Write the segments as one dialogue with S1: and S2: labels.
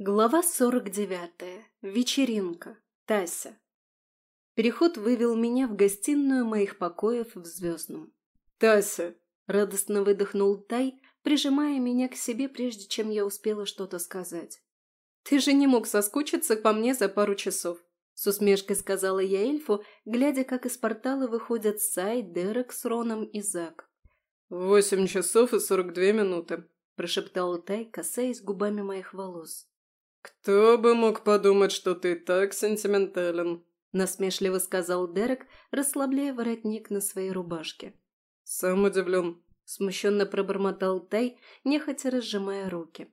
S1: Глава 49. Вечеринка. Тася. Переход вывел меня в гостиную моих покоев в Звездном.
S2: «Тася!»
S1: – радостно выдохнул Тай, прижимая меня к себе, прежде чем я успела что-то сказать. «Ты же не мог соскучиться по мне за пару часов», – с усмешкой сказала я эльфу, глядя, как из портала выходят Сай, Дерек с Роном и Зак.
S2: «Восемь часов и сорок две минуты», –
S1: прошептал Тай, касаясь губами моих волос.
S2: «Кто бы мог подумать, что ты так сентиментален?»
S1: – насмешливо сказал Дерек, расслабляя воротник на своей рубашке.
S2: «Сам удивлен», –
S1: смущенно пробормотал Тай, нехотя разжимая руки.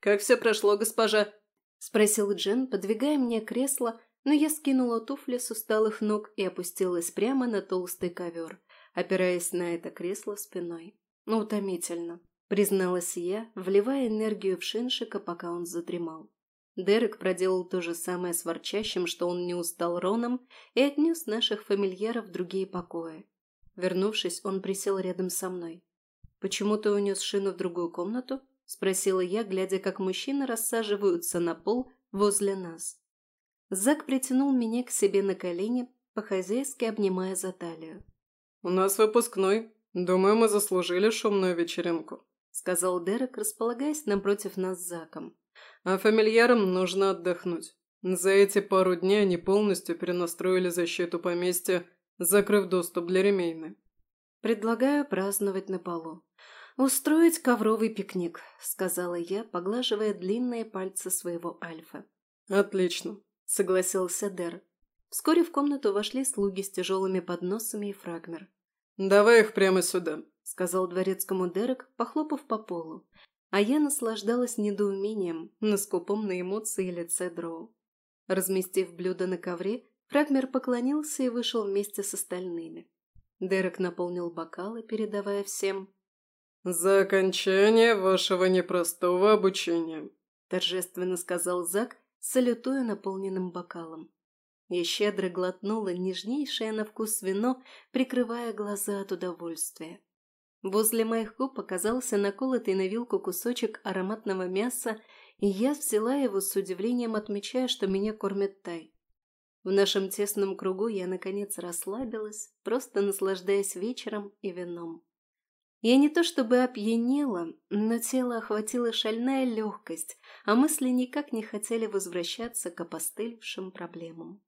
S2: «Как все прошло, госпожа?»
S1: – спросил Джен, подвигая мне кресло, но я скинула туфли с усталых ног и опустилась прямо на толстый ковер, опираясь на это кресло спиной. «Ну, утомительно», – призналась я, вливая энергию в Шиншика, пока он задремал. Дерек проделал то же самое с ворчащим, что он не устал Роном, и отнес наших фамильяров в другие покои. Вернувшись, он присел рядом со мной. «Почему ты унес шину в другую комнату?» – спросила я, глядя, как мужчины рассаживаются на пол возле нас. Зак притянул меня к себе на колени, по-хозяйски обнимая за талию.
S2: «У нас выпускной. Думаю, мы заслужили шумную вечеринку», – сказал
S1: Дерек, располагаясь напротив нас с Заком
S2: а фамильярам нужно отдохнуть. За эти пару дней они полностью перенастроили защиту поместья, закрыв доступ для ремейны.
S1: «Предлагаю праздновать на полу. Устроить ковровый пикник», — сказала я, поглаживая длинные пальцы своего альфа.
S2: «Отлично», —
S1: согласился Дер. Вскоре в комнату вошли слуги с тяжелыми подносами и фрагмер.
S2: «Давай их прямо сюда», —
S1: сказал дворецкому Дерек, похлопав по полу а я наслаждалась недоумением на скупом на эмоции лице Дроу. Разместив блюдо на ковре, Фрагмер поклонился и вышел вместе с остальными. Дерек наполнил бокалы, передавая всем.
S2: «За окончание вашего непростого обучения», – торжественно сказал Зак,
S1: салютуя наполненным бокалом. Я щедро глотнула нежнейшее на вкус вино, прикрывая глаза от удовольствия. Возле моих губ показался наколотый на вилку кусочек ароматного мяса, и я взяла его с удивлением, отмечая, что меня кормят тай. В нашем тесном кругу я, наконец, расслабилась, просто наслаждаясь вечером и вином. Я не то чтобы опьянела, но тело охватила шальная легкость, а мысли никак не хотели возвращаться к опостылевшим проблемам.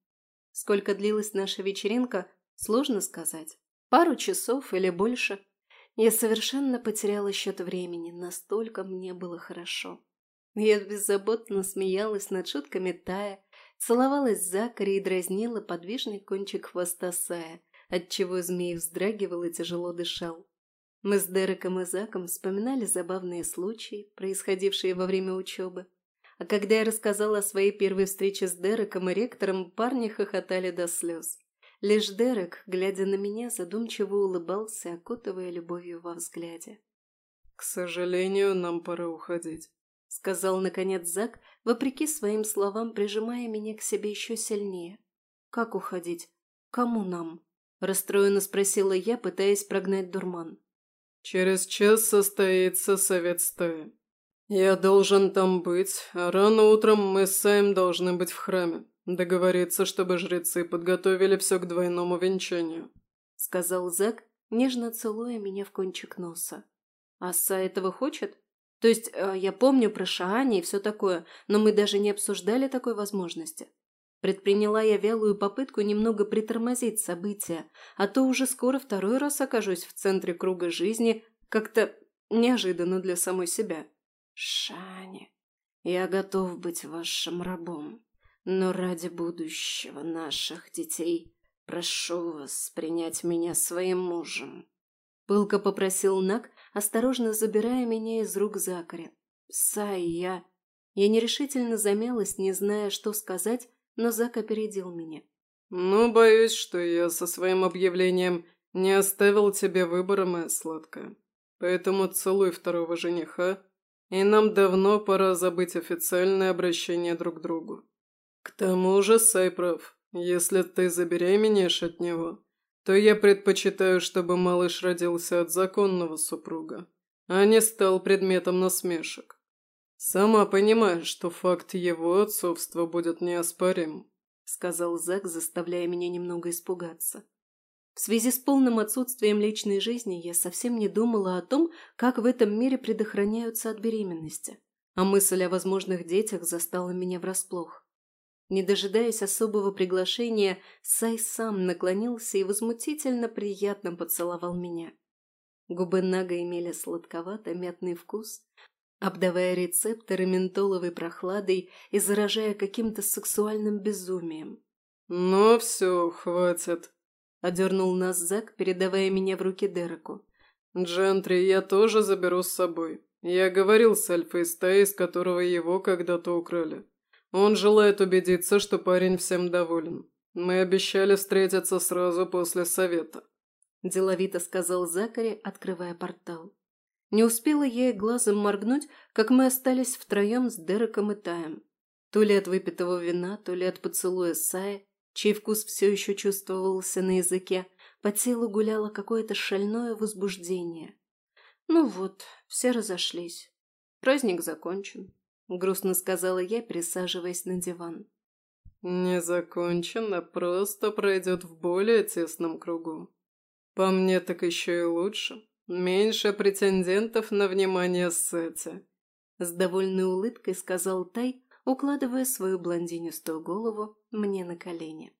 S1: Сколько длилась наша вечеринка, сложно сказать. Пару часов или больше – я совершенно потеряла счет времени, настолько мне было хорошо. Я беззаботно смеялась над шутками Тая, целовалась Закари и дразнила подвижный кончик хвоста Сая, отчего змей вздрагивал и тяжело дышал. Мы с Дереком и Заком вспоминали забавные случаи, происходившие во время учебы. А когда я рассказала о своей первой встрече с Дереком и ректором, парни хохотали до слез. Лишь Дерек, глядя на меня, задумчиво улыбался, окутывая любовью во взгляде.
S2: «К сожалению, нам пора уходить», — сказал, наконец, Зак, вопреки своим словам, прижимая меня к себе еще сильнее.
S1: «Как уходить? Кому нам?» — расстроенно спросила я, пытаясь прогнать дурман.
S2: «Через час состоится совет стаи. Я должен там быть, а рано утром мы с Саем должны быть в храме. «Договориться, чтобы жрецы подготовили все к двойному венчанию», —
S1: сказал Зак, нежно целуя меня в кончик носа. «Аса этого хочет? То есть э, я помню про Шаани и все такое, но мы даже не обсуждали такой возможности. Предприняла я вялую попытку немного притормозить события, а то уже скоро второй раз окажусь в центре круга жизни, как-то неожиданно для самой себя.
S3: Шани, я готов быть вашим рабом. Но ради будущего наших детей прошу вас принять меня своим мужем.
S1: Пылко попросил Нак, осторожно забирая меня из рук Закаря. Сай, я... Я нерешительно замялась, не зная, что сказать, но Зак опередил меня.
S2: «Ну, боюсь, что я со своим объявлением не оставил тебе выбора, моя сладкая. Поэтому целуй второго жениха, и нам давно пора забыть официальное обращение друг к другу. «К тому же, Сайпров, если ты забеременеешь от него, то я предпочитаю, чтобы малыш родился от законного супруга, а не стал предметом насмешек». «Сама понимаешь, что факт его отцовства будет неоспорим», —
S1: сказал Зак, заставляя меня немного испугаться. В связи с полным отсутствием личной жизни я совсем не думала о том, как в этом мире предохраняются от беременности, а мысль о возможных детях застала меня врасплох. Не дожидаясь особого приглашения, Сай сам наклонился и возмутительно приятно поцеловал меня. Губы Нага имели сладковато-мятный вкус, обдавая рецепторы ментоловой прохладой и заражая каким-то сексуальным безумием.
S2: «Ну все, хватит», — одернул нас Зак, передавая меня в руки Дереку. «Джентри я тоже заберу с собой. Я говорил с Альфой стаи, из которого его когда-то украли. Он желает убедиться, что парень всем доволен. Мы обещали встретиться сразу после совета».
S1: Деловито сказал Закари, открывая портал. Не успела я и глазом моргнуть, как мы остались втроем с Дереком и Таем. То ли от выпитого вина, то ли от поцелуя Сая, чей вкус все еще чувствовался на языке, по телу гуляло какое-то шальное возбуждение. Ну вот, все разошлись. Праздник закончен, грустно сказала я, присаживаясь на диван.
S2: Не закончен, а просто пройдет в более тесном кругу. По мне так еще и лучше. Меньше претендентов на внимание Сети.
S1: С довольной улыбкой сказал Тай, укладывая свою блондинистую голову мне на колени.